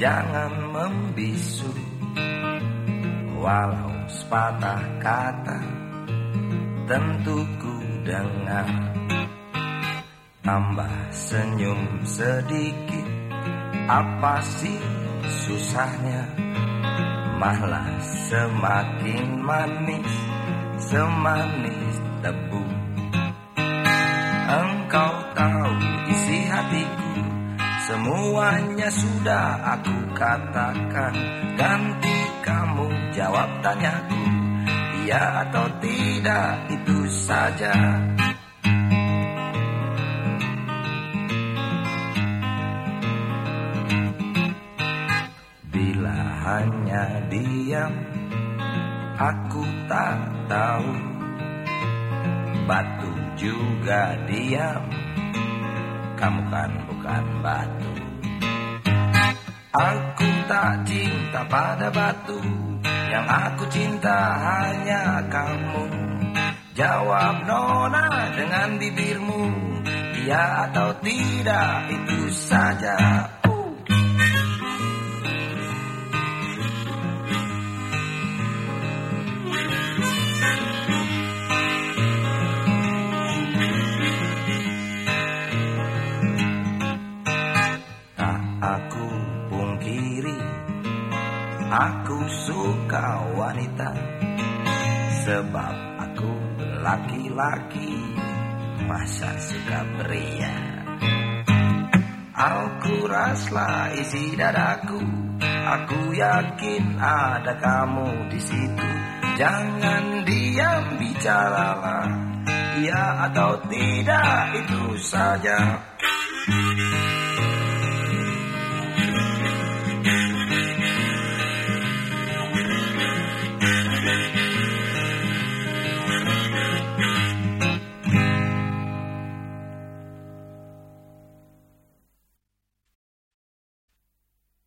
jangan membisu. Walau sepatah kata tentu ku dengar. Tambah senyum sedikit apa sih susahnya? Malah semakin manis Semanis tebu Semuanya sudah aku katakan. Ganti kamu jawab tanyaku. Iya atau tidak itu saja. Bila hanya diam Aku tak tahu. Batu juga diam Kamu kan bukan batu. Aku tak cinta pada batu Yang aku cinta hanya kamu. Jawab nona dengan bibirmu Iya atau tidak itu saja Aku suka wanita Sebab aku laki-laki Masa suka pria. Al-Quraslah isi dadaku Aku yakin ada kamu di situ. Jangan diam bicaralah Ya atau tidak itu saja